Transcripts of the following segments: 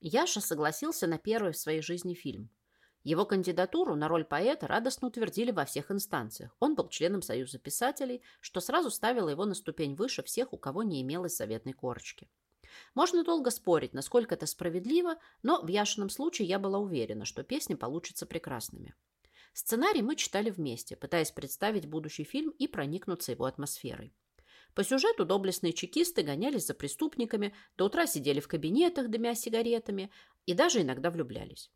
Яша согласился на первый в своей жизни фильм. Его кандидатуру на роль поэта радостно утвердили во всех инстанциях. Он был членом Союза писателей, что сразу ставило его на ступень выше всех, у кого не имелось заветной корочки. Можно долго спорить, насколько это справедливо, но в Яшином случае я была уверена, что песни получатся прекрасными. Сценарий мы читали вместе, пытаясь представить будущий фильм и проникнуться его атмосферой. По сюжету доблестные чекисты гонялись за преступниками, до утра сидели в кабинетах, дымя сигаретами, и даже иногда влюблялись.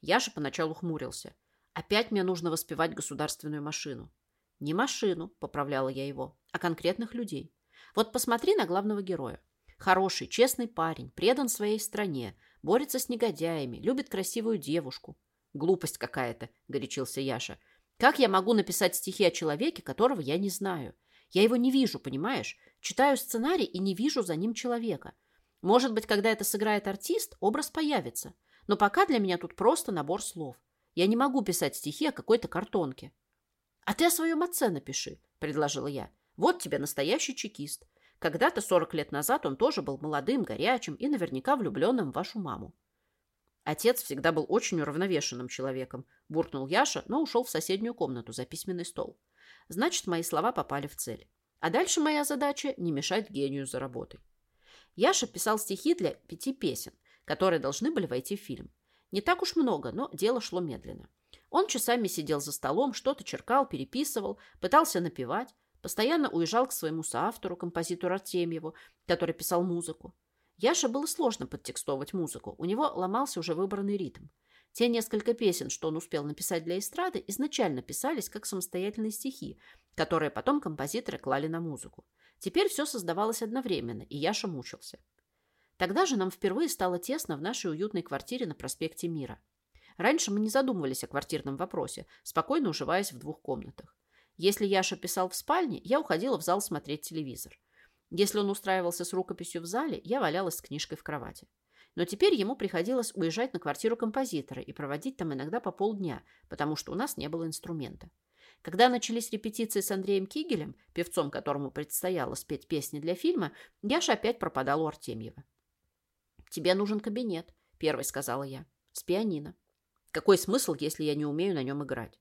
Яша поначалу хмурился. Опять мне нужно воспевать государственную машину. Не машину, поправляла я его, а конкретных людей. Вот посмотри на главного героя. Хороший, честный парень, предан своей стране, борется с негодяями, любит красивую девушку. Глупость какая-то, горячился Яша. Как я могу написать стихи о человеке, которого я не знаю? Я его не вижу, понимаешь? Читаю сценарий и не вижу за ним человека. Может быть, когда это сыграет артист, образ появится. Но пока для меня тут просто набор слов. Я не могу писать стихи о какой-то картонке. А ты о своем отце напиши, предложила я. Вот тебе настоящий чекист. Когда-то 40 лет назад он тоже был молодым, горячим и наверняка влюбленным в вашу маму. Отец всегда был очень уравновешенным человеком, буркнул Яша, но ушел в соседнюю комнату за письменный стол. Значит, мои слова попали в цель. А дальше моя задача – не мешать гению за работой. Яша писал стихи для пяти песен, которые должны были войти в фильм. Не так уж много, но дело шло медленно. Он часами сидел за столом, что-то черкал, переписывал, пытался напевать, постоянно уезжал к своему соавтору, композитору Артемьеву, который писал музыку. Яше было сложно подтекстовывать музыку, у него ломался уже выбранный ритм. Те несколько песен, что он успел написать для эстрады, изначально писались как самостоятельные стихи, которые потом композиторы клали на музыку. Теперь все создавалось одновременно, и Яша мучился. Тогда же нам впервые стало тесно в нашей уютной квартире на проспекте Мира. Раньше мы не задумывались о квартирном вопросе, спокойно уживаясь в двух комнатах. Если Яша писал в спальне, я уходила в зал смотреть телевизор. Если он устраивался с рукописью в зале, я валялась с книжкой в кровати. Но теперь ему приходилось уезжать на квартиру композитора и проводить там иногда по полдня, потому что у нас не было инструмента. Когда начались репетиции с Андреем Кигелем, певцом, которому предстояло спеть песни для фильма, Яша опять пропадал у Артемьева. «Тебе нужен кабинет», — первой сказала я, — «с пианино». «Какой смысл, если я не умею на нем играть?»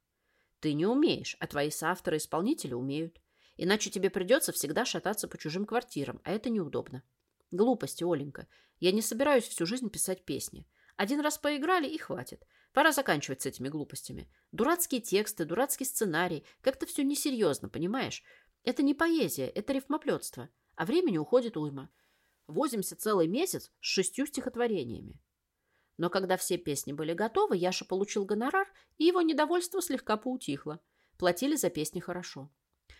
«Ты не умеешь, а твои соавторы-исполнители умеют. Иначе тебе придется всегда шататься по чужим квартирам, а это неудобно». Глупости, Оленька. Я не собираюсь всю жизнь писать песни. Один раз поиграли и хватит. Пора заканчивать с этими глупостями. Дурацкие тексты, дурацкий сценарий. Как-то все несерьезно, понимаешь? Это не поэзия, это рифмоплетство. А времени уходит уйма. Возимся целый месяц с шестью стихотворениями. Но когда все песни были готовы, Яша получил гонорар, и его недовольство слегка поутихло. Платили за песни хорошо.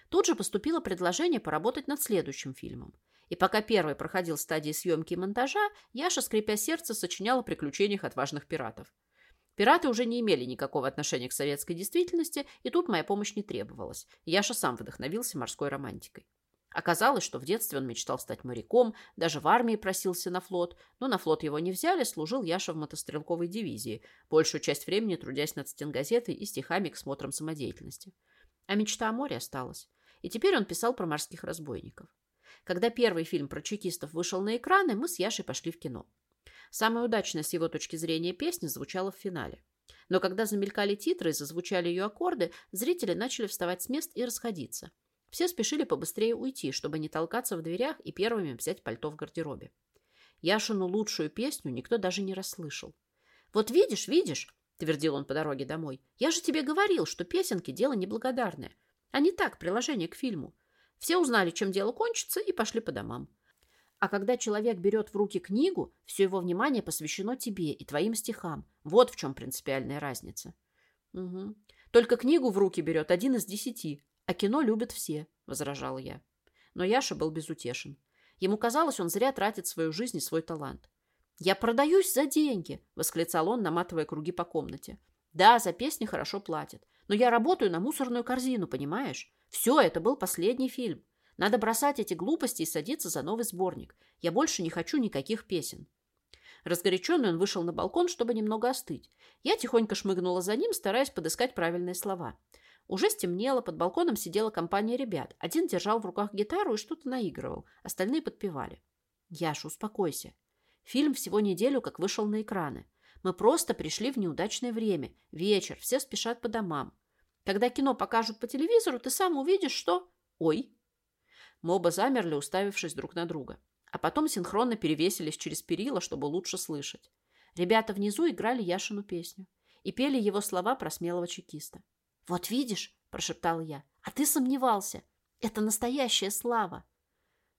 Тут же поступило предложение поработать над следующим фильмом. И пока первый проходил стадии съемки и монтажа, Яша, скрипя сердце, сочинял о приключениях отважных пиратов. Пираты уже не имели никакого отношения к советской действительности, и тут моя помощь не требовалась. Яша сам вдохновился морской романтикой. Оказалось, что в детстве он мечтал стать моряком, даже в армии просился на флот, но на флот его не взяли, служил Яша в мотострелковой дивизии, большую часть времени трудясь над стенгазетой и стихами к смотрам самодеятельности. А мечта о море осталась. И теперь он писал про морских разбойников. Когда первый фильм про чекистов вышел на экраны, мы с Яшей пошли в кино. Самая удачная с его точки зрения песня звучала в финале. Но когда замелькали титры и зазвучали ее аккорды, зрители начали вставать с мест и расходиться. Все спешили побыстрее уйти, чтобы не толкаться в дверях и первыми взять пальто в гардеробе. Яшину лучшую песню никто даже не расслышал. «Вот видишь, видишь», — твердил он по дороге домой, — «я же тебе говорил, что песенки — дело неблагодарное. А не так, приложение к фильму. Все узнали, чем дело кончится, и пошли по домам. А когда человек берет в руки книгу, все его внимание посвящено тебе и твоим стихам. Вот в чем принципиальная разница. Угу. Только книгу в руки берет один из десяти, а кино любят все, возражал я. Но Яша был безутешен. Ему казалось, он зря тратит свою жизнь и свой талант. «Я продаюсь за деньги!» – восклицал он, наматывая круги по комнате. «Да, за песни хорошо платят. Но я работаю на мусорную корзину, понимаешь? Все, это был последний фильм. Надо бросать эти глупости и садиться за новый сборник. Я больше не хочу никаких песен. Разгоряченный он вышел на балкон, чтобы немного остыть. Я тихонько шмыгнула за ним, стараясь подыскать правильные слова. Уже стемнело, под балконом сидела компания ребят. Один держал в руках гитару и что-то наигрывал, остальные подпевали. «Яша, успокойся. Фильм всего неделю как вышел на экраны. Мы просто пришли в неудачное время. Вечер, все спешат по домам. Когда кино покажут по телевизору, ты сам увидишь, что... Ой. Мы оба замерли, уставившись друг на друга. А потом синхронно перевесились через перила, чтобы лучше слышать. Ребята внизу играли Яшину песню и пели его слова про смелого чекиста. «Вот видишь», – прошептал я, – «а ты сомневался. Это настоящая слава».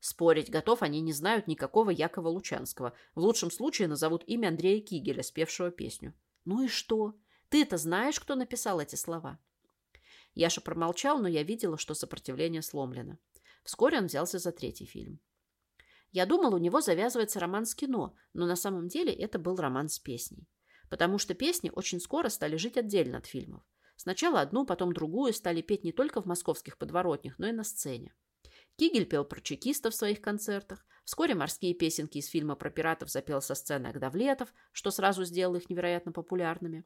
Спорить готов, они не знают никакого Якова Лучанского. В лучшем случае назовут имя Андрея Кигеля, спевшего песню. Ну и что? Ты-то знаешь, кто написал эти слова? Яша промолчал, но я видела, что сопротивление сломлено. Вскоре он взялся за третий фильм. Я думал, у него завязывается роман с кино, но на самом деле это был роман с песней. Потому что песни очень скоро стали жить отдельно от фильмов. Сначала одну, потом другую стали петь не только в московских подворотнях, но и на сцене. Кигель пел про чекистов в своих концертах. Вскоре морские песенки из фильма про пиратов запел со сцены Агдавлетов, что сразу сделало их невероятно популярными.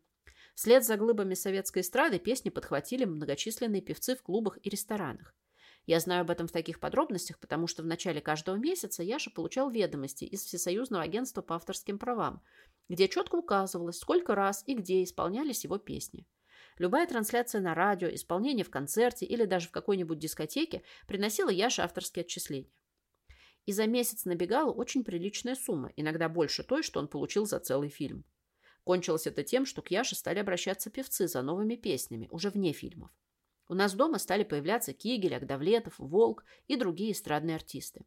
Вслед за глыбами советской эстрады песни подхватили многочисленные певцы в клубах и ресторанах. Я знаю об этом в таких подробностях, потому что в начале каждого месяца Яша получал ведомости из Всесоюзного агентства по авторским правам, где четко указывалось, сколько раз и где исполнялись его песни. Любая трансляция на радио, исполнение в концерте или даже в какой-нибудь дискотеке приносила Яше авторские отчисления. И за месяц набегала очень приличная сумма, иногда больше той, что он получил за целый фильм. Кончилось это тем, что к Яше стали обращаться певцы за новыми песнями, уже вне фильмов. У нас дома стали появляться Кигель, Агдавлетов, Волк и другие эстрадные артисты.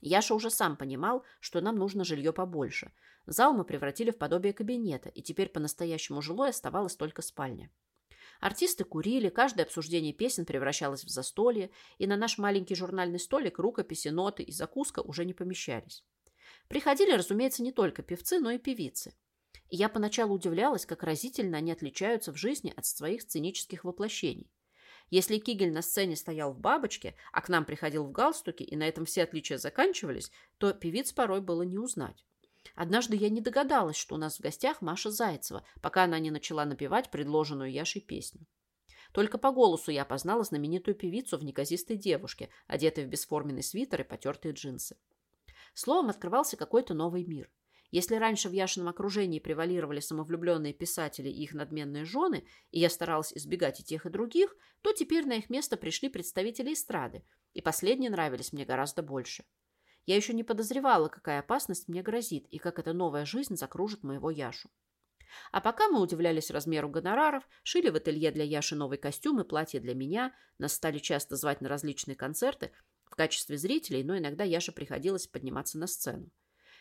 Яша уже сам понимал, что нам нужно жилье побольше. Зал мы превратили в подобие кабинета, и теперь по-настоящему жилой оставалась только спальня. Артисты курили, каждое обсуждение песен превращалось в застолье, и на наш маленький журнальный столик рукописи, ноты и закуска уже не помещались. Приходили, разумеется, не только певцы, но и певицы. Я поначалу удивлялась, как разительно они отличаются в жизни от своих сценических воплощений. Если Кигель на сцене стоял в бабочке, а к нам приходил в галстуке, и на этом все отличия заканчивались, то певиц порой было не узнать. Однажды я не догадалась, что у нас в гостях Маша Зайцева, пока она не начала напевать предложенную Яшей песню. Только по голосу я опознала знаменитую певицу в неказистой девушке, одетой в бесформенный свитер и потертые джинсы. Словом, открывался какой-то новый мир. Если раньше в Яшином окружении превалировали самовлюбленные писатели и их надменные жены, и я старалась избегать и тех, и других, то теперь на их место пришли представители эстрады, и последние нравились мне гораздо больше. Я еще не подозревала, какая опасность мне грозит и как эта новая жизнь закружит моего Яшу. А пока мы удивлялись размеру гонораров, шили в ателье для Яши новый костюм и платье для меня, нас стали часто звать на различные концерты в качестве зрителей, но иногда Яше приходилось подниматься на сцену.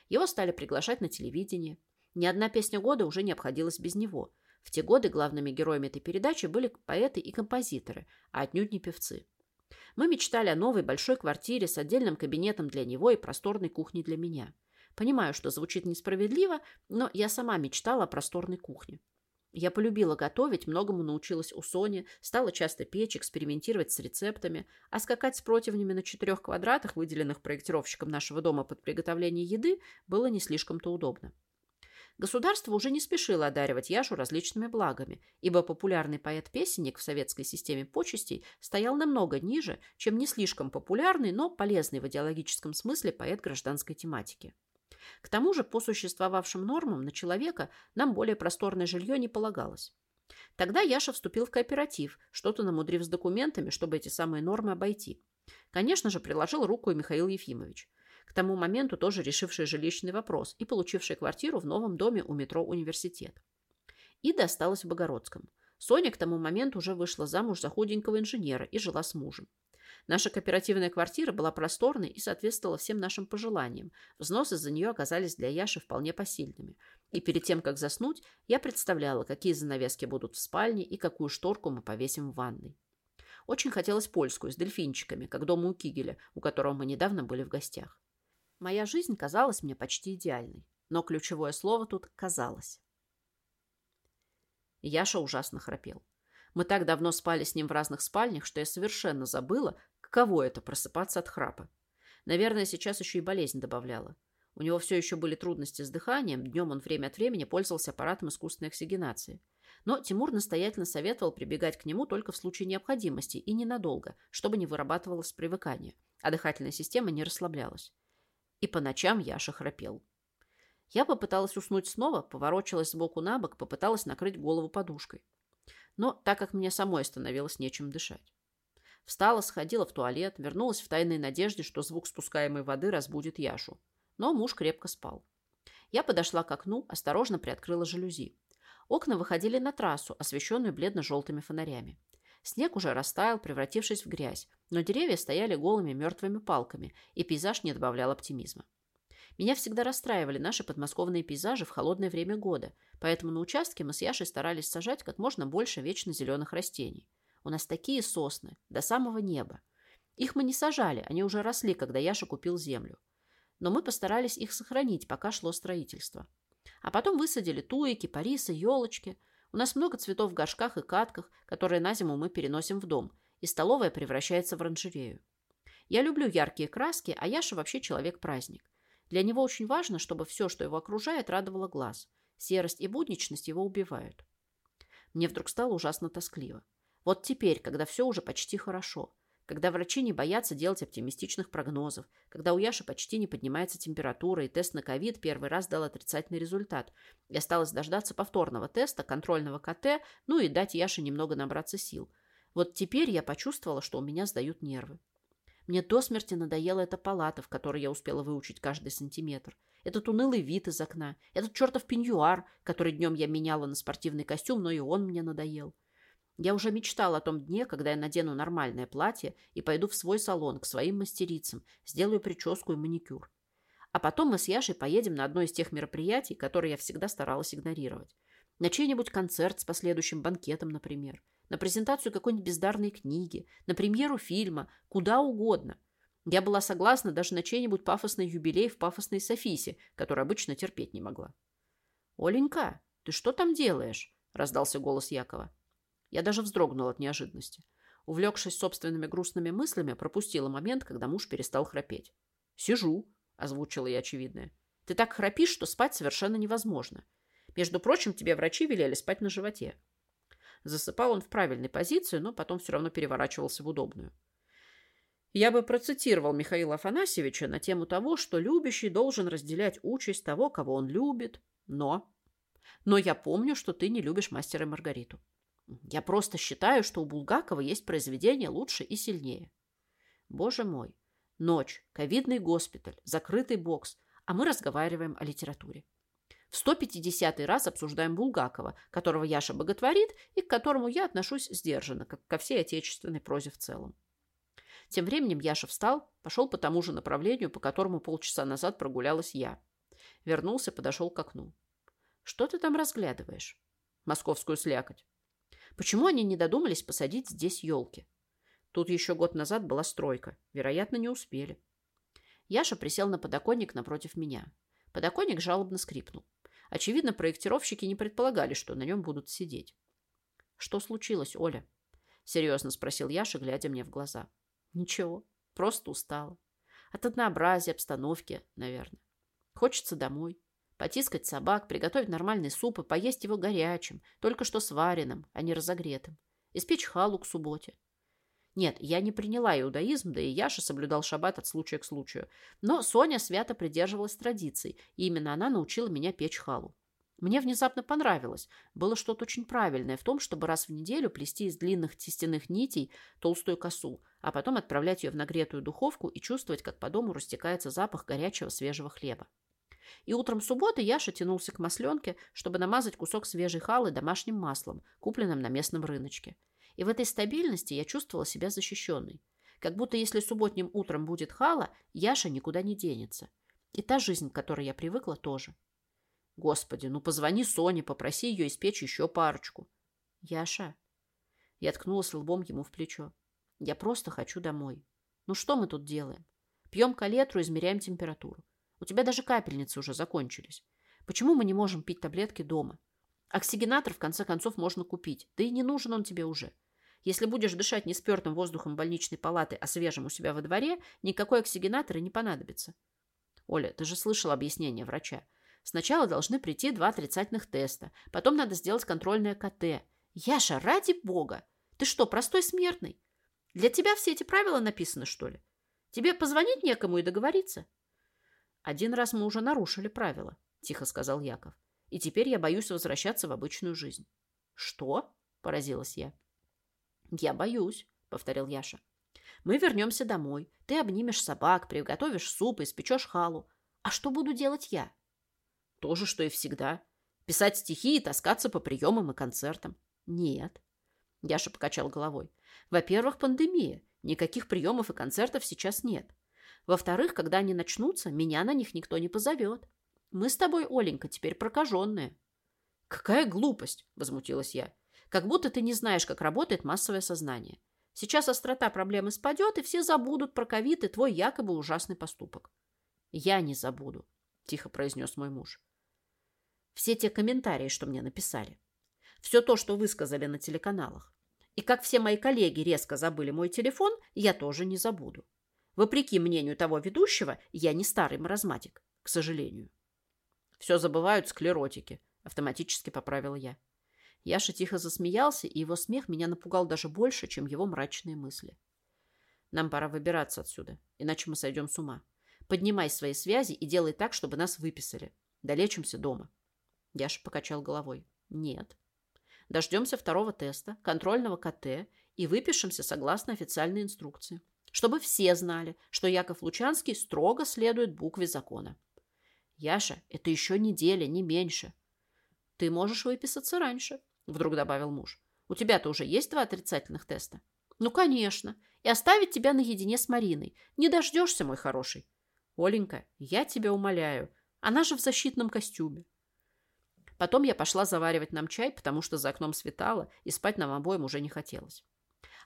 Его стали приглашать на телевидение. Ни одна песня года уже не обходилась без него. В те годы главными героями этой передачи были поэты и композиторы, а отнюдь не певцы. Мы мечтали о новой большой квартире с отдельным кабинетом для него и просторной кухней для меня. Понимаю, что звучит несправедливо, но я сама мечтала о просторной кухне. Я полюбила готовить, многому научилась у Сони, стала часто печь, экспериментировать с рецептами, а скакать с противнями на четырех квадратах, выделенных проектировщиком нашего дома под приготовление еды, было не слишком-то удобно. Государство уже не спешило одаривать Яшу различными благами, ибо популярный поэт-песенник в советской системе почестей стоял намного ниже, чем не слишком популярный, но полезный в идеологическом смысле поэт гражданской тематики. К тому же, по существовавшим нормам на человека нам более просторное жилье не полагалось. Тогда Яша вступил в кооператив, что-то намудрив с документами, чтобы эти самые нормы обойти. Конечно же, приложил руку и Михаил Ефимович. К тому моменту тоже решивший жилищный вопрос и получивший квартиру в новом доме у метро «Университет». Ида осталась в Богородском. Соня к тому моменту уже вышла замуж за худенького инженера и жила с мужем. Наша кооперативная квартира была просторной и соответствовала всем нашим пожеланиям. Взносы за нее оказались для Яши вполне посильными. И перед тем, как заснуть, я представляла, какие занавески будут в спальне и какую шторку мы повесим в ванной. Очень хотелось польскую, с дельфинчиками, как дома у Кигеля, у которого мы недавно были в гостях. Моя жизнь казалась мне почти идеальной. Но ключевое слово тут «казалось». Яша ужасно храпел. Мы так давно спали с ним в разных спальнях, что я совершенно забыла, Каково это – просыпаться от храпа? Наверное, сейчас еще и болезнь добавляла. У него все еще были трудности с дыханием, днем он время от времени пользовался аппаратом искусственной оксигенации. Но Тимур настоятельно советовал прибегать к нему только в случае необходимости и ненадолго, чтобы не вырабатывалось привыкание, а дыхательная система не расслаблялась. И по ночам Яша храпел. Я попыталась уснуть снова, поворочилась сбоку на бок, попыталась накрыть голову подушкой. Но так как мне самой становилось нечем дышать. Встала, сходила в туалет, вернулась в тайной надежде, что звук спускаемой воды разбудит Яшу. Но муж крепко спал. Я подошла к окну, осторожно приоткрыла жалюзи. Окна выходили на трассу, освещенную бледно-желтыми фонарями. Снег уже растаял, превратившись в грязь, но деревья стояли голыми мертвыми палками, и пейзаж не добавлял оптимизма. Меня всегда расстраивали наши подмосковные пейзажи в холодное время года, поэтому на участке мы с Яшей старались сажать как можно больше вечно зеленых растений. У нас такие сосны, до самого неба. Их мы не сажали, они уже росли, когда Яша купил землю. Но мы постарались их сохранить, пока шло строительство. А потом высадили туи, кипарисы, елочки. У нас много цветов в горшках и катках, которые на зиму мы переносим в дом, и столовая превращается в оранжерею. Я люблю яркие краски, а Яша вообще человек-праздник. Для него очень важно, чтобы все, что его окружает, радовало глаз. Серость и будничность его убивают. Мне вдруг стало ужасно тоскливо. Вот теперь, когда все уже почти хорошо, когда врачи не боятся делать оптимистичных прогнозов, когда у Яши почти не поднимается температура и тест на ковид первый раз дал отрицательный результат, и осталось дождаться повторного теста, контрольного КТ, ну и дать Яше немного набраться сил. Вот теперь я почувствовала, что у меня сдают нервы. Мне до смерти надоела эта палата, в которой я успела выучить каждый сантиметр. Этот унылый вид из окна, этот чертов пеньюар, который днем я меняла на спортивный костюм, но и он мне надоел. Я уже мечтала о том дне, когда я надену нормальное платье и пойду в свой салон к своим мастерицам, сделаю прическу и маникюр. А потом мы с Яшей поедем на одно из тех мероприятий, которые я всегда старалась игнорировать. На чей-нибудь концерт с последующим банкетом, например. На презентацию какой-нибудь бездарной книги, на премьеру фильма, куда угодно. Я была согласна даже на чей-нибудь пафосный юбилей в пафосной Софисе, который обычно терпеть не могла. «Оленька, ты что там делаешь?» – раздался голос Якова. Я даже вздрогнула от неожиданности. Увлекшись собственными грустными мыслями, пропустила момент, когда муж перестал храпеть. «Сижу», — озвучила я очевидное. «Ты так храпишь, что спать совершенно невозможно. Между прочим, тебе врачи велели спать на животе». Засыпал он в правильной позиции, но потом все равно переворачивался в удобную. Я бы процитировал Михаила Афанасьевича на тему того, что любящий должен разделять участь того, кого он любит, но... Но я помню, что ты не любишь мастера Маргариту. Я просто считаю, что у Булгакова есть произведение лучше и сильнее. Боже мой. Ночь, ковидный госпиталь, закрытый бокс, а мы разговариваем о литературе. В 150 раз обсуждаем Булгакова, которого Яша боготворит и к которому я отношусь сдержанно, как ко всей отечественной прозе в целом. Тем временем Яша встал, пошел по тому же направлению, по которому полчаса назад прогулялась я. Вернулся, подошел к окну. «Что ты там разглядываешь?» «Московскую слякоть». Почему они не додумались посадить здесь елки? Тут еще год назад была стройка. Вероятно, не успели. Яша присел на подоконник напротив меня. Подоконник жалобно скрипнул. Очевидно, проектировщики не предполагали, что на нем будут сидеть. «Что случилось, Оля?» — серьезно спросил Яша, глядя мне в глаза. «Ничего, просто устала. От однообразия обстановки, наверное. Хочется домой. Потискать собак, приготовить нормальный суп и поесть его горячим, только что сваренным, а не разогретым. Испечь халу к субботе. Нет, я не приняла иудаизм, да и Яша соблюдал шаббат от случая к случаю. Но Соня свято придерживалась традиций, и именно она научила меня печь халу. Мне внезапно понравилось. Было что-то очень правильное в том, чтобы раз в неделю плести из длинных тестяных нитей толстую косу, а потом отправлять ее в нагретую духовку и чувствовать, как по дому растекается запах горячего свежего хлеба. И утром субботы Яша тянулся к масленке, чтобы намазать кусок свежей халы домашним маслом, купленным на местном рыночке. И в этой стабильности я чувствовала себя защищенной. Как будто если субботним утром будет хала, Яша никуда не денется. И та жизнь, к которой я привыкла, тоже. Господи, ну позвони Соне, попроси ее испечь еще парочку. Яша. Я ткнулась лбом ему в плечо. Я просто хочу домой. Ну что мы тут делаем? Пьем калетру, измеряем температуру. У тебя даже капельницы уже закончились. Почему мы не можем пить таблетки дома? Оксигенатор, в конце концов, можно купить. Да и не нужен он тебе уже. Если будешь дышать не спертым воздухом больничной палаты, а свежим у себя во дворе, никакой оксигенатор и не понадобится. Оля, ты же слышала объяснение врача. Сначала должны прийти два отрицательных теста, потом надо сделать контрольное КТ. Яша, ради бога! Ты что, простой смертный? Для тебя все эти правила написаны, что ли? Тебе позвонить некому и договориться? Один раз мы уже нарушили правила. — тихо сказал Яков. «И теперь я боюсь возвращаться в обычную жизнь». «Что?» — поразилась я. «Я боюсь», — повторил Яша. «Мы вернемся домой. Ты обнимешь собак, приготовишь суп, испечешь халу. А что буду делать я?» «То же, что и всегда. Писать стихи и таскаться по приемам и концертам». «Нет». Яша покачал головой. «Во-первых, пандемия. Никаких приемов и концертов сейчас нет. Во-вторых, когда они начнутся, меня на них никто не позовет. Мы с тобой, Оленька, теперь прокаженные». «Какая глупость!» – возмутилась я. «Как будто ты не знаешь, как работает массовое сознание. Сейчас острота проблемы спадет, и все забудут про ковид и твой якобы ужасный поступок». «Я не забуду», – тихо произнес мой муж. «Все те комментарии, что мне написали. Все то, что высказали на телеканалах. И как все мои коллеги резко забыли мой телефон, я тоже не забуду. Вопреки мнению того ведущего, я не старый маразматик, к сожалению. Все забывают склеротики, автоматически поправила я. Яша тихо засмеялся, и его смех меня напугал даже больше, чем его мрачные мысли. Нам пора выбираться отсюда, иначе мы сойдем с ума. Поднимай свои связи и делай так, чтобы нас выписали. Долечимся дома. Яша покачал головой. Нет. Дождемся второго теста, контрольного КТ и выпишемся согласно официальной инструкции. Чтобы все знали, что Яков Лучанский строго следует букве закона. Яша, это еще неделя, не меньше. Ты можешь выписаться раньше, вдруг добавил муж. У тебя-то уже есть два отрицательных теста? Ну, конечно. И оставить тебя наедине с Мариной. Не дождешься, мой хороший. Оленька, я тебя умоляю. Она же в защитном костюме. Потом я пошла заваривать нам чай, потому что за окном светало, и спать нам обоим уже не хотелось.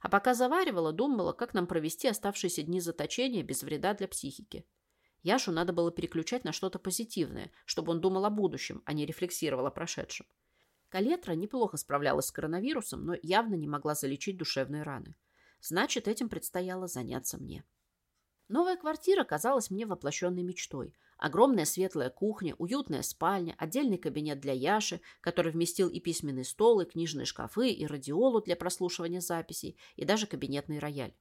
А пока заваривала, думала, как нам провести оставшиеся дни заточения без вреда для психики. Яшу надо было переключать на что-то позитивное, чтобы он думал о будущем, а не рефлексировал о прошедшем. Калетра неплохо справлялась с коронавирусом, но явно не могла залечить душевные раны. Значит, этим предстояло заняться мне. Новая квартира казалась мне воплощенной мечтой. Огромная светлая кухня, уютная спальня, отдельный кабинет для Яши, который вместил и письменный стол, и книжные шкафы, и радиолу для прослушивания записей, и даже кабинетный рояль.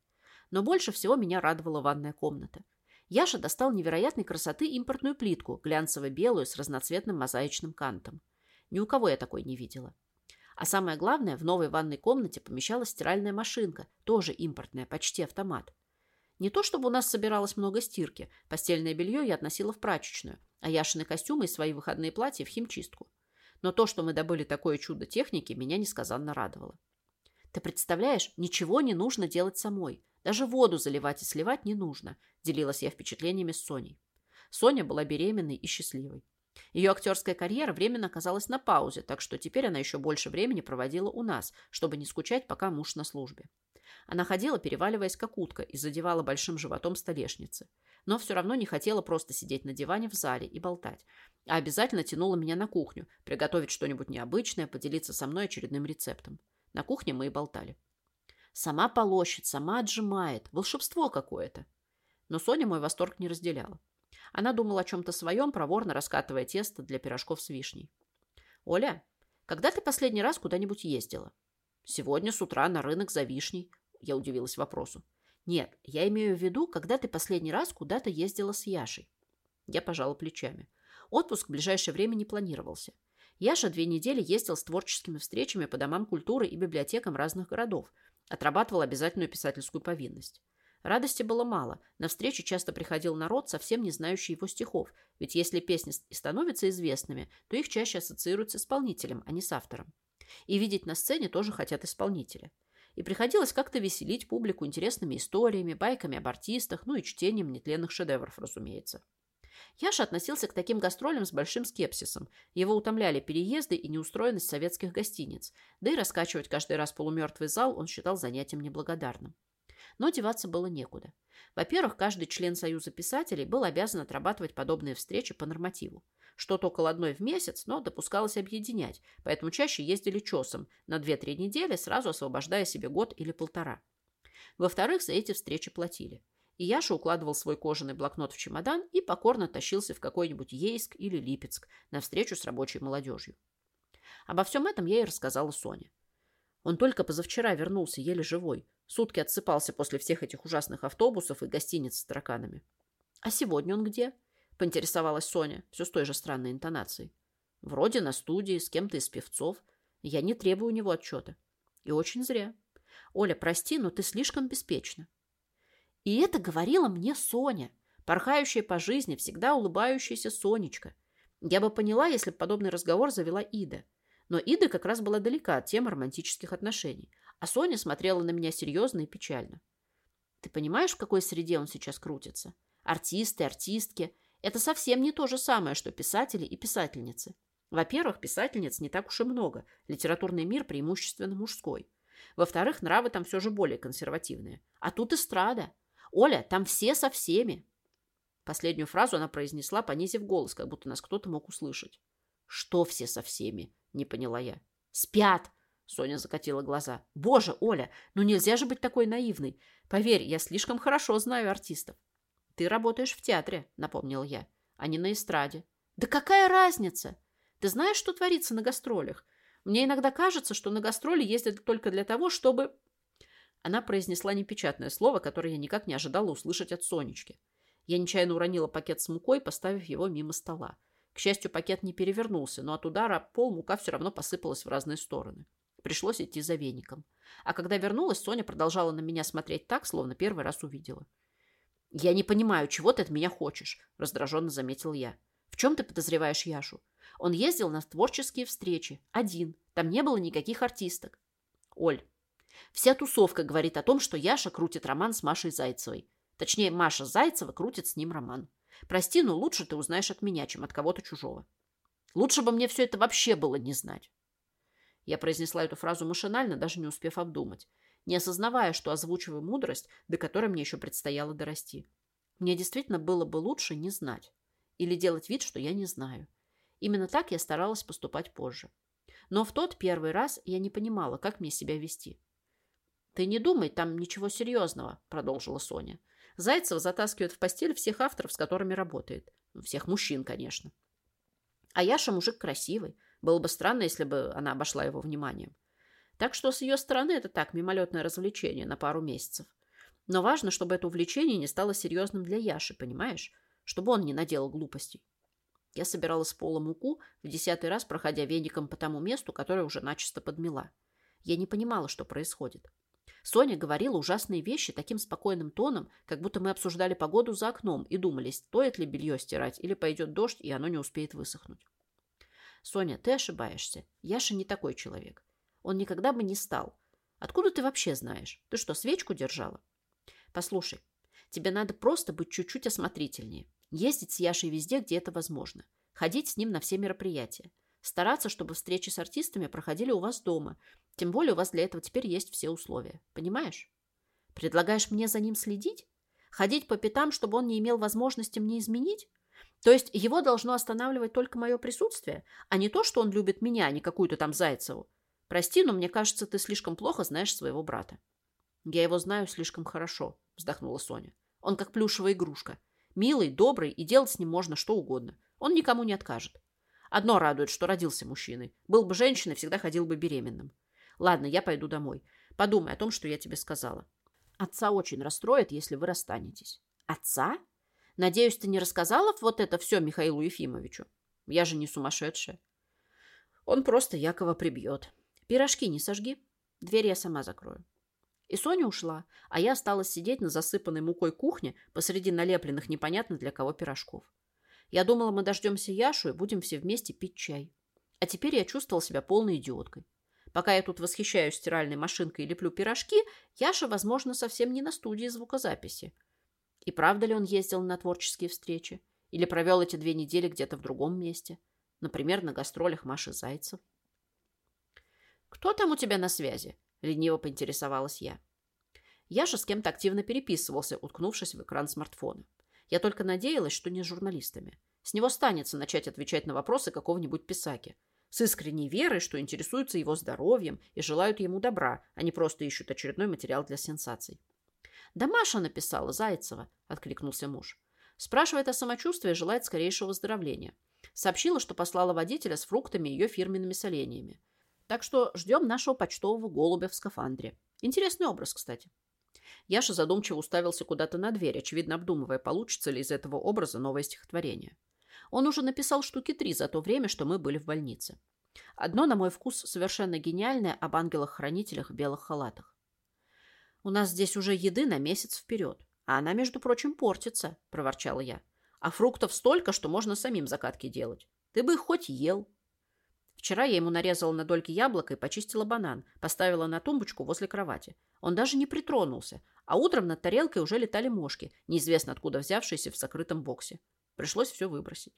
Но больше всего меня радовала ванная комната. Яша достал невероятной красоты импортную плитку, глянцево-белую с разноцветным мозаичным кантом. Ни у кого я такой не видела. А самое главное, в новой ванной комнате помещалась стиральная машинка, тоже импортная, почти автомат. Не то чтобы у нас собиралось много стирки. Постельное белье я относила в прачечную, а Яшины костюмы и свои выходные платья в химчистку. Но то, что мы добыли такое чудо техники, меня несказанно радовало. Ты представляешь, ничего не нужно делать самой. Даже воду заливать и сливать не нужно, делилась я впечатлениями с Соней. Соня была беременной и счастливой. Ее актерская карьера временно оказалась на паузе, так что теперь она еще больше времени проводила у нас, чтобы не скучать, пока муж на службе. Она ходила, переваливаясь как утка, и задевала большим животом столешницы. Но все равно не хотела просто сидеть на диване в зале и болтать, а обязательно тянула меня на кухню, приготовить что-нибудь необычное, поделиться со мной очередным рецептом. На кухне мы и болтали. Сама полощет, сама отжимает. Волшебство какое-то. Но Соня мой восторг не разделяла. Она думала о чем-то своем, проворно раскатывая тесто для пирожков с вишней. «Оля, когда ты последний раз куда-нибудь ездила?» «Сегодня с утра на рынок за вишней», я удивилась вопросу. Нет, я имею в виду, когда ты последний раз куда-то ездила с Яшей. Я пожала плечами. Отпуск в ближайшее время не планировался. Яша две недели ездил с творческими встречами по домам культуры и библиотекам разных городов. Отрабатывал обязательную писательскую повинность. Радости было мало. На встречу часто приходил народ, совсем не знающий его стихов. Ведь если песни и становятся известными, то их чаще ассоциируют с исполнителем, а не с автором. И видеть на сцене тоже хотят исполнителя и приходилось как-то веселить публику интересными историями, байками об артистах, ну и чтением нетленных шедевров, разумеется. Яша относился к таким гастролям с большим скепсисом. Его утомляли переезды и неустроенность советских гостиниц, да и раскачивать каждый раз полумертвый зал он считал занятием неблагодарным. Но деваться было некуда. Во-первых, каждый член Союза писателей был обязан отрабатывать подобные встречи по нормативу. Что-то около одной в месяц, но допускалось объединять, поэтому чаще ездили чесом на 2-3 недели, сразу освобождая себе год или полтора. Во-вторых, за эти встречи платили. И Яша укладывал свой кожаный блокнот в чемодан и покорно тащился в какой-нибудь Ейск или Липецк на встречу с рабочей молодежью. Обо всем этом я и рассказала Соне. Он только позавчера вернулся, еле живой. Сутки отсыпался после всех этих ужасных автобусов и гостиниц с тараканами. А сегодня он где? – поинтересовалась Соня, все с той же странной интонацией. «Вроде на студии, с кем-то из певцов. Я не требую у него отчета. И очень зря. Оля, прости, но ты слишком беспечна». И это говорила мне Соня, порхающая по жизни, всегда улыбающаяся Сонечка. Я бы поняла, если бы подобный разговор завела Ида. Но Ида как раз была далека от темы романтических отношений, а Соня смотрела на меня серьезно и печально. Ты понимаешь, в какой среде он сейчас крутится? Артисты, артистки – это совсем не то же самое, что писатели и писательницы. Во-первых, писательниц не так уж и много, литературный мир преимущественно мужской. Во-вторых, нравы там все же более консервативные. А тут эстрада. Оля, там все со всеми. Последнюю фразу она произнесла, понизив голос, как будто нас кто-то мог услышать. «Что все со всеми?» – не поняла я. «Спят!» – Соня закатила глаза. «Боже, Оля, ну нельзя же быть такой наивной. Поверь, я слишком хорошо знаю артистов». «Ты работаешь в театре», – напомнил я, – «а не на эстраде». «Да какая разница? Ты знаешь, что творится на гастролях? Мне иногда кажется, что на гастроли ездят только для того, чтобы...» Она произнесла непечатное слово, которое я никак не ожидала услышать от Сонечки. Я нечаянно уронила пакет с мукой, поставив его мимо стола. К счастью, пакет не перевернулся, но от удара пол мука все равно посыпалась в разные стороны. Пришлось идти за веником. А когда вернулась, Соня продолжала на меня смотреть так, словно первый раз увидела. «Я не понимаю, чего ты от меня хочешь», – раздраженно заметил я. «В чем ты подозреваешь Яшу? Он ездил на творческие встречи. Один. Там не было никаких артисток». «Оль, вся тусовка говорит о том, что Яша крутит роман с Машей Зайцевой. Точнее, Маша Зайцева крутит с ним роман. Прости, но лучше ты узнаешь от меня, чем от кого-то чужого. Лучше бы мне все это вообще было не знать. Я произнесла эту фразу машинально, даже не успев обдумать, не осознавая, что озвучиваю мудрость, до которой мне еще предстояло дорасти. Мне действительно было бы лучше не знать. Или делать вид, что я не знаю. Именно так я старалась поступать позже. Но в тот первый раз я не понимала, как мне себя вести. «Ты не думай, там ничего серьезного», — продолжила Соня. Зайцева затаскивает в постель всех авторов, с которыми работает. Всех мужчин, конечно. А Яша мужик красивый. Было бы странно, если бы она обошла его вниманием. Так что с ее стороны это так, мимолетное развлечение на пару месяцев. Но важно, чтобы это увлечение не стало серьезным для Яши, понимаешь? Чтобы он не наделал глупостей. Я собирала с пола муку, в десятый раз проходя веником по тому месту, которое уже начисто подмела. Я не понимала, что происходит. Соня говорила ужасные вещи таким спокойным тоном, как будто мы обсуждали погоду за окном и думали, стоит ли белье стирать или пойдет дождь, и оно не успеет высохнуть. Соня, ты ошибаешься. Яша не такой человек. Он никогда бы не стал. Откуда ты вообще знаешь? Ты что, свечку держала? Послушай, тебе надо просто быть чуть-чуть осмотрительнее. Ездить с Яшей везде, где это возможно. Ходить с ним на все мероприятия. Стараться, чтобы встречи с артистами проходили у вас дома. Тем более у вас для этого теперь есть все условия. Понимаешь? Предлагаешь мне за ним следить? Ходить по пятам, чтобы он не имел возможности мне изменить? То есть его должно останавливать только мое присутствие, а не то, что он любит меня, а не какую-то там Зайцеву. Прости, но мне кажется, ты слишком плохо знаешь своего брата. Я его знаю слишком хорошо, вздохнула Соня. Он как плюшевая игрушка. Милый, добрый, и делать с ним можно что угодно. Он никому не откажет. Одно радует, что родился мужчиной. Был бы женщиной, всегда ходил бы беременным. Ладно, я пойду домой. Подумай о том, что я тебе сказала. Отца очень расстроит, если вы расстанетесь. Отца? Надеюсь, ты не рассказала вот это все Михаилу Ефимовичу? Я же не сумасшедшая. Он просто Якова прибьет. Пирожки не сожги. Дверь я сама закрою. И Соня ушла, а я осталась сидеть на засыпанной мукой кухне посреди налепленных непонятно для кого пирожков. Я думала, мы дождемся Яшу и будем все вместе пить чай. А теперь я чувствовала себя полной идиоткой. Пока я тут восхищаюсь стиральной машинкой и леплю пирожки, Яша, возможно, совсем не на студии звукозаписи. И правда ли он ездил на творческие встречи? Или провел эти две недели где-то в другом месте? Например, на гастролях Маши Зайцев? «Кто там у тебя на связи?» – лениво поинтересовалась я. Яша с кем-то активно переписывался, уткнувшись в экран смартфона. Я только надеялась, что не с журналистами. С него станется начать отвечать на вопросы какого-нибудь писаки. С искренней верой, что интересуются его здоровьем и желают ему добра, а не просто ищут очередной материал для сенсаций. «Да Маша написала, Зайцева», — откликнулся муж. Спрашивает о самочувствии желает скорейшего выздоровления. Сообщила, что послала водителя с фруктами и ее фирменными соленьями. Так что ждем нашего почтового голубя в скафандре. Интересный образ, кстати. Яша задумчиво уставился куда-то на дверь, очевидно обдумывая, получится ли из этого образа новое стихотворение. Он уже написал штуки три за то время, что мы были в больнице. Одно, на мой вкус, совершенно гениальное об ангелах-хранителях в белых халатах. «У нас здесь уже еды на месяц вперед, а она, между прочим, портится», – проворчала я. «А фруктов столько, что можно самим закатки делать. Ты бы их хоть ел». Вчера я ему нарезала на дольки яблоко и почистила банан, поставила на тумбочку возле кровати. Он даже не притронулся, а утром над тарелкой уже летали мошки, неизвестно откуда взявшиеся в сокрытом боксе. Пришлось все выбросить.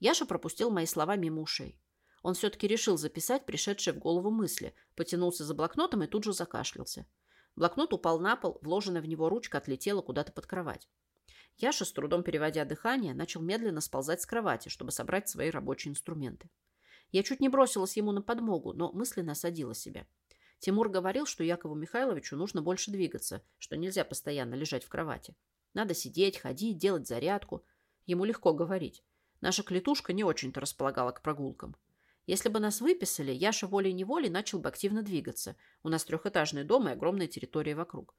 Яша пропустил мои слова мимо ушей. Он все-таки решил записать пришедшие в голову мысли, потянулся за блокнотом и тут же закашлялся. Блокнот упал на пол, вложенная в него ручка отлетела куда-то под кровать. Яша, с трудом переводя дыхание, начал медленно сползать с кровати, чтобы собрать свои рабочие инструменты. Я чуть не бросилась ему на подмогу, но мысленно осадила себя. Тимур говорил, что Якову Михайловичу нужно больше двигаться, что нельзя постоянно лежать в кровати. Надо сидеть, ходить, делать зарядку. Ему легко говорить. Наша клетушка не очень-то располагала к прогулкам. Если бы нас выписали, Яша волей-неволей начал бы активно двигаться. У нас трехэтажный дом и огромная территория вокруг.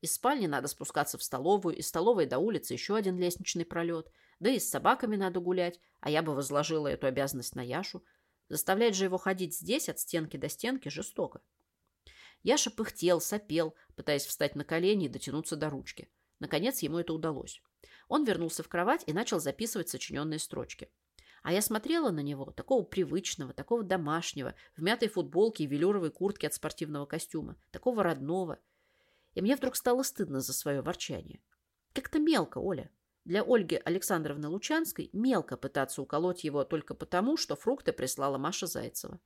Из спальни надо спускаться в столовую, из столовой до улицы еще один лестничный пролет. Да и с собаками надо гулять, а я бы возложила эту обязанность на Яшу. Заставлять же его ходить здесь от стенки до стенки жестоко. Яша пыхтел, сопел, пытаясь встать на колени и дотянуться до ручки. Наконец ему это удалось. Он вернулся в кровать и начал записывать сочиненные строчки. А я смотрела на него, такого привычного, такого домашнего, в мятой футболке и велюровой куртке от спортивного костюма, такого родного. И мне вдруг стало стыдно за свое ворчание. Как-то мелко, Оля. Для Ольги Александровны Лучанской мелко пытаться уколоть его только потому, что фрукты прислала Маша Зайцева.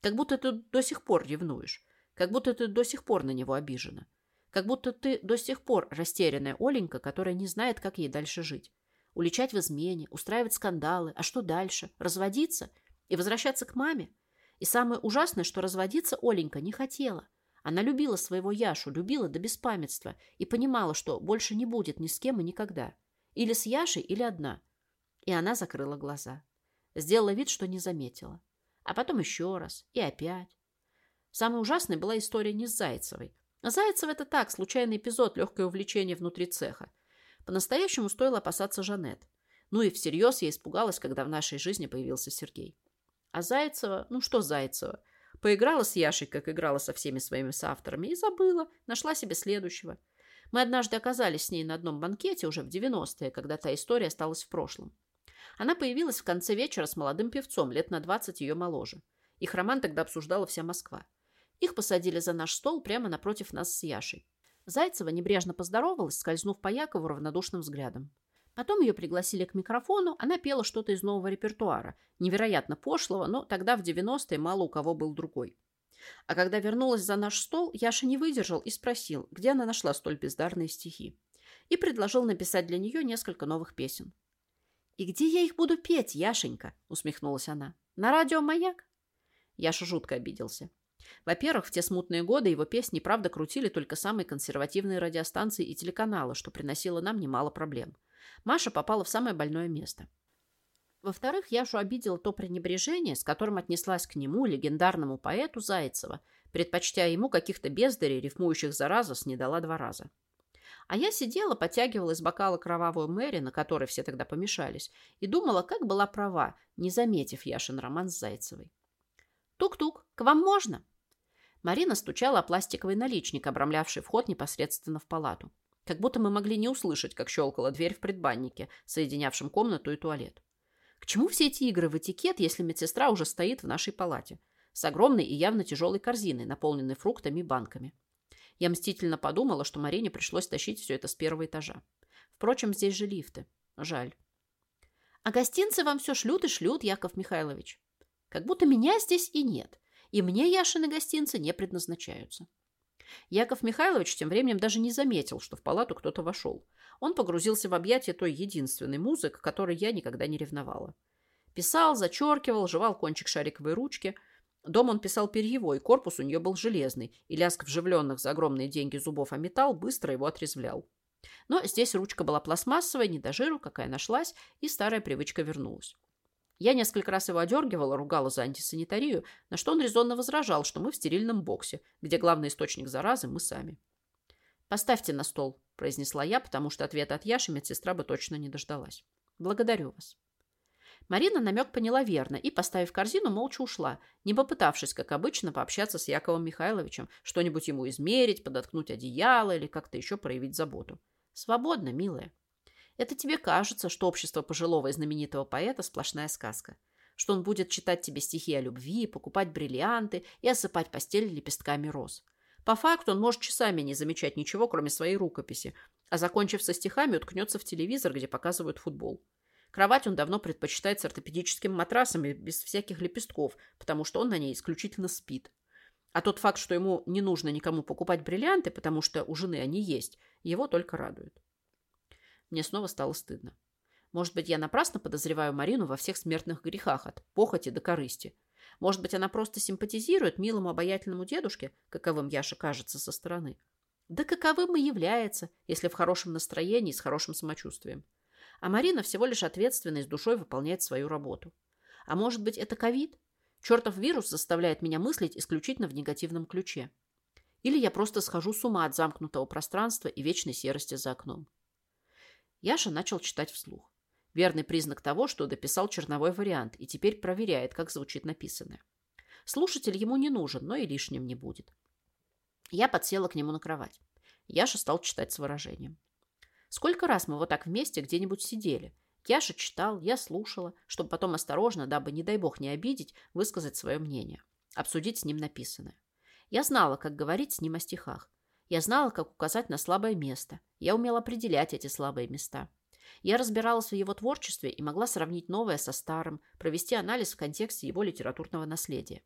Как будто ты до сих пор ревнуешь. Как будто ты до сих пор на него обижена. Как будто ты до сих пор растерянная Оленька, которая не знает, как ей дальше жить. Уличать в измене, устраивать скандалы. А что дальше? Разводиться? И возвращаться к маме? И самое ужасное, что разводиться Оленька не хотела. Она любила своего Яшу, любила до беспамятства и понимала, что больше не будет ни с кем и никогда. Или с Яшей, или одна. И она закрыла глаза. Сделала вид, что не заметила. А потом еще раз. И опять. Самой ужасной была история не с Зайцевой. Зайцева это так, случайный эпизод, легкое увлечение внутри цеха. По-настоящему стоило опасаться Жанет. Ну и всерьез я испугалась, когда в нашей жизни появился Сергей. А Зайцева, ну что Зайцева, поиграла с Яшей, как играла со всеми своими соавторами, и забыла, нашла себе следующего – мы однажды оказались с ней на одном банкете уже в 90-е, когда та история осталась в прошлом. Она появилась в конце вечера с молодым певцом, лет на 20 ее моложе. Их роман тогда обсуждала вся Москва. Их посадили за наш стол прямо напротив нас с Яшей. Зайцева небрежно поздоровалась, скользнув по Якову равнодушным взглядом. Потом ее пригласили к микрофону, она пела что-то из нового репертуара, невероятно пошлого, но тогда в 90-е мало у кого был другой. А когда вернулась за наш стол, Яша не выдержал и спросил, где она нашла столь бездарные стихи. И предложил написать для нее несколько новых песен. «И где я их буду петь, Яшенька?» – усмехнулась она. «На радио «Маяк»?» Яша жутко обиделся. Во-первых, в те смутные годы его песни, правда, крутили только самые консервативные радиостанции и телеканалы, что приносило нам немало проблем. Маша попала в самое больное место – во-вторых, Яшу обидела то пренебрежение, с которым отнеслась к нему, легендарному поэту Зайцева, предпочтя ему каких-то бездарей, рифмующих за раза, не дала два раза. А я сидела, потягивала из бокала кровавую Мэри, на которой все тогда помешались, и думала, как была права, не заметив Яшин роман с Зайцевой. «Тук-тук, к вам можно?» Марина стучала о пластиковый наличник, обрамлявший вход непосредственно в палату. Как будто мы могли не услышать, как щелкала дверь в предбаннике, соединявшем комнату и туалет. К чему все эти игры в этикет, если медсестра уже стоит в нашей палате? С огромной и явно тяжелой корзиной, наполненной фруктами и банками. Я мстительно подумала, что Марине пришлось тащить все это с первого этажа. Впрочем, здесь же лифты. Жаль. А гостинцы вам все шлют и шлют, Яков Михайлович. Как будто меня здесь и нет. И мне Яшины гостинцы не предназначаются. Яков Михайлович тем временем даже не заметил, что в палату кто-то вошел. Он погрузился в объятия той единственной музы, к которой я никогда не ревновала. Писал, зачеркивал, жевал кончик шариковой ручки. Дом он писал перьевой, корпус у нее был железный, и лязг вживленных за огромные деньги зубов о металл быстро его отрезвлял. Но здесь ручка была пластмассовая, не до жиру, какая нашлась, и старая привычка вернулась. Я несколько раз его одергивала, ругала за антисанитарию, на что он резонно возражал, что мы в стерильном боксе, где главный источник заразы мы сами. «Поставьте на стол», – произнесла я, потому что ответа от Яши медсестра бы точно не дождалась. «Благодарю вас». Марина намек поняла верно и, поставив корзину, молча ушла, не попытавшись, как обычно, пообщаться с Яковом Михайловичем, что-нибудь ему измерить, подоткнуть одеяло или как-то еще проявить заботу. Свободно, милая. Это тебе кажется, что общество пожилого и знаменитого поэта – сплошная сказка. Что он будет читать тебе стихи о любви, покупать бриллианты и осыпать постель лепестками роз. По факту он может часами не замечать ничего, кроме своей рукописи, а закончив со стихами, уткнется в телевизор, где показывают футбол. Кровать он давно предпочитает с ортопедическим матрасом и без всяких лепестков, потому что он на ней исключительно спит. А тот факт, что ему не нужно никому покупать бриллианты, потому что у жены они есть, его только радует. Мне снова стало стыдно. Может быть, я напрасно подозреваю Марину во всех смертных грехах, от похоти до корысти. Может быть, она просто симпатизирует милому обаятельному дедушке, каковым Яша кажется со стороны. Да каковым и является, если в хорошем настроении, с хорошим самочувствием. А Марина всего лишь ответственно и с душой выполняет свою работу. А может быть, это ковид? Чертов вирус заставляет меня мыслить исключительно в негативном ключе. Или я просто схожу с ума от замкнутого пространства и вечной серости за окном. Яша начал читать вслух. Верный признак того, что дописал черновой вариант и теперь проверяет, как звучит написанное. Слушатель ему не нужен, но и лишним не будет. Я подсела к нему на кровать. Яша стал читать с выражением. Сколько раз мы вот так вместе где-нибудь сидели. Яша читал, я слушала, чтобы потом осторожно, дабы, не дай бог, не обидеть, высказать свое мнение. Обсудить с ним написанное. Я знала, как говорить с ним о стихах. Я знала, как указать на слабое место. Я умела определять эти слабые места. Я разбиралась в его творчестве и могла сравнить новое со старым, провести анализ в контексте его литературного наследия.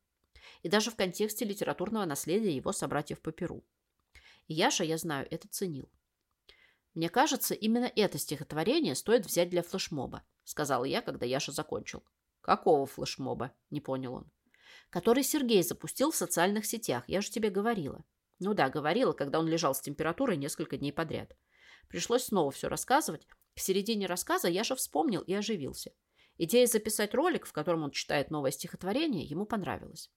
И даже в контексте литературного наследия его собратьев по Перу. И Яша, я знаю, это ценил. «Мне кажется, именно это стихотворение стоит взять для флешмоба», сказал я, когда Яша закончил. «Какого флешмоба?» – не понял он. «Который Сергей запустил в социальных сетях, я же тебе говорила». Ну да, говорила, когда он лежал с температурой несколько дней подряд. Пришлось снова все рассказывать. К середине рассказа Яша вспомнил и оживился. Идея записать ролик, в котором он читает новое стихотворение, ему понравилась.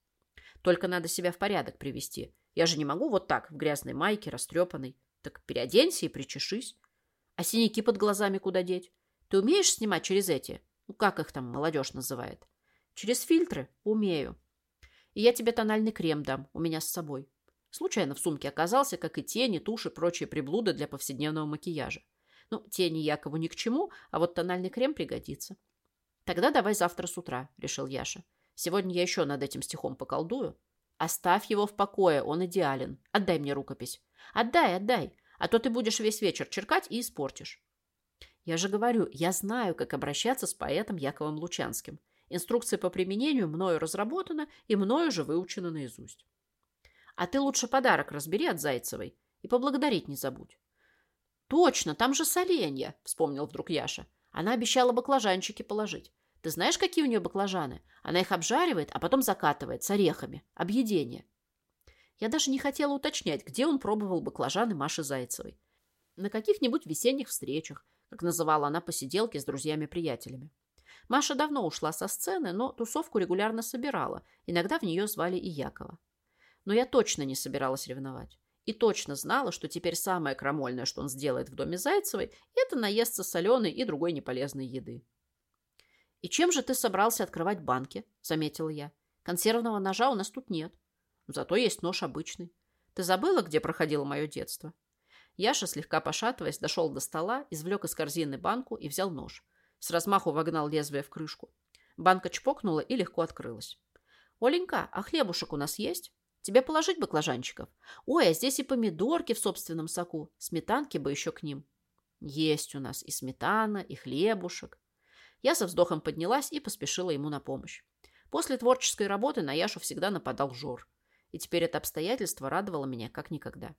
Только надо себя в порядок привести. Я же не могу вот так, в грязной майке, растрепанной. Так переоденься и причешись. А синяки под глазами куда деть? Ты умеешь снимать через эти? Ну, как их там молодежь называет? Через фильтры? Умею. И я тебе тональный крем дам, у меня с собой. Случайно в сумке оказался, как и тени, туши, прочие приблуды для повседневного макияжа. Ну, тени Якову ни к чему, а вот тональный крем пригодится. Тогда давай завтра с утра, решил Яша. Сегодня я еще над этим стихом поколдую. Оставь его в покое, он идеален. Отдай мне рукопись. Отдай, отдай, а то ты будешь весь вечер черкать и испортишь. Я же говорю, я знаю, как обращаться с поэтом Яковом Лучанским. Инструкция по применению мною разработана и мною же выучена наизусть. А ты лучше подарок разбери от Зайцевой и поблагодарить не забудь. Точно, там же соленья, вспомнил вдруг Яша. Она обещала баклажанчики положить. Ты знаешь, какие у нее баклажаны? Она их обжаривает, а потом закатывает с орехами. Объедение. Я даже не хотела уточнять, где он пробовал баклажаны Маши Зайцевой. На каких-нибудь весенних встречах, как называла она посиделки с друзьями-приятелями. Маша давно ушла со сцены, но тусовку регулярно собирала. Иногда в нее звали и Якова. Но я точно не собиралась ревновать. И точно знала, что теперь самое крамольное, что он сделает в доме Зайцевой, это наесться соленой и другой неполезной еды. «И чем же ты собрался открывать банки?» – заметила я. «Консервного ножа у нас тут нет». Зато есть нож обычный. Ты забыла, где проходило мое детство?» Яша, слегка пошатываясь, дошел до стола, извлек из корзины банку и взял нож. С размаху вогнал лезвие в крышку. Банка чпокнула и легко открылась. «Оленька, а хлебушек у нас есть? Тебе положить баклажанчиков? Ой, а здесь и помидорки в собственном соку. Сметанки бы еще к ним». «Есть у нас и сметана, и хлебушек». Я со вздохом поднялась и поспешила ему на помощь. После творческой работы на Яшу всегда нападал жор и теперь это обстоятельство радовало меня как никогда.